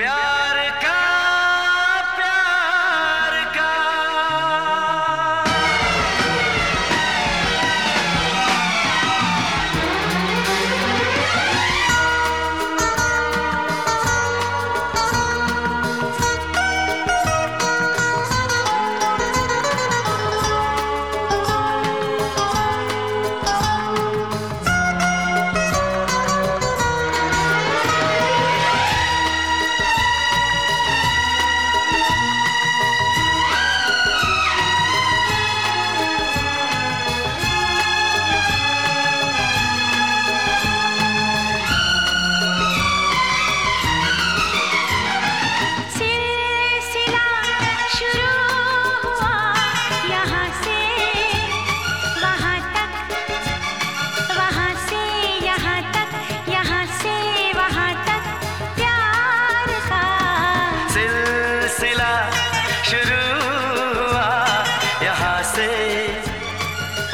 प्यार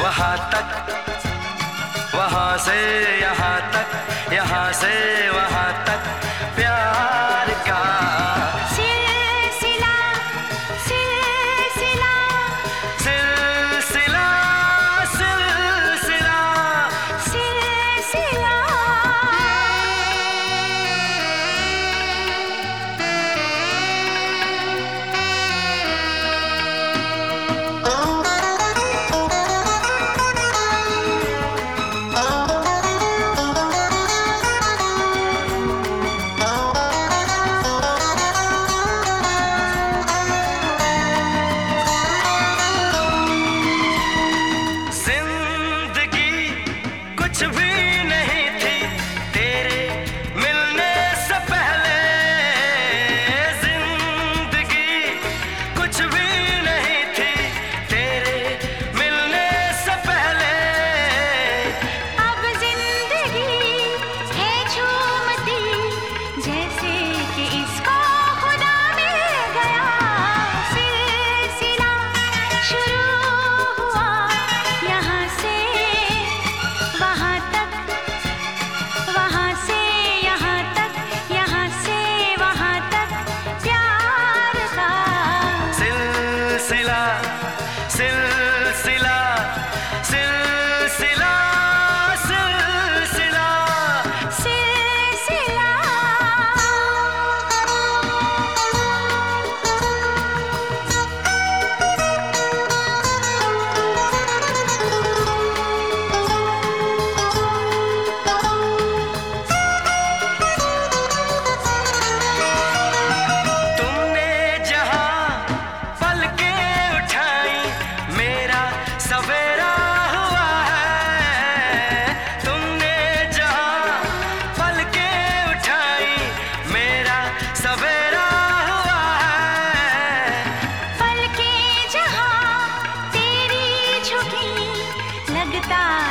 वहाँ तक वहाँ से यहाँ तक यहाँ से वहाँ 맛있겠다.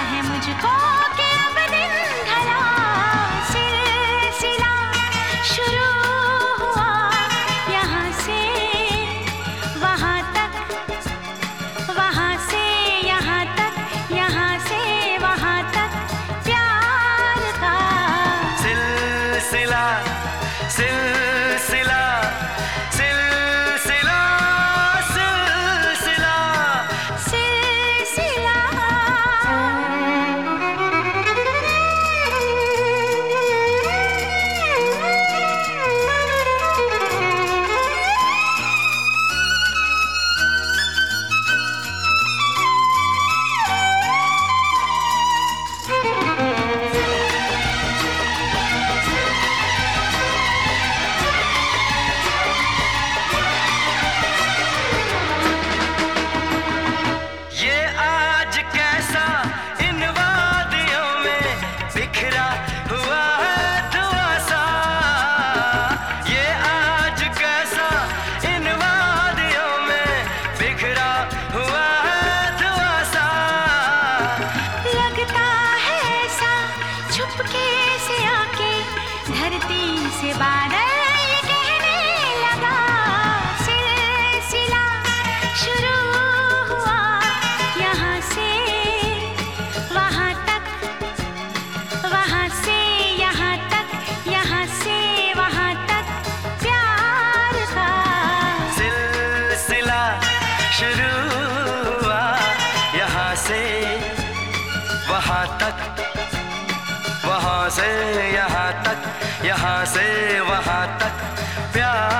चुपके से आके धरती से बादल शुरू हुआ यहाँ से, वहाँ तक, वहाँ से, यहाँ तक, यहाँ से, वहाँ तक प्यार शुरू हुआ यहाँ से, वहाँ तक। से यहाँ तक यहाँ से वहाँ तक। प्यार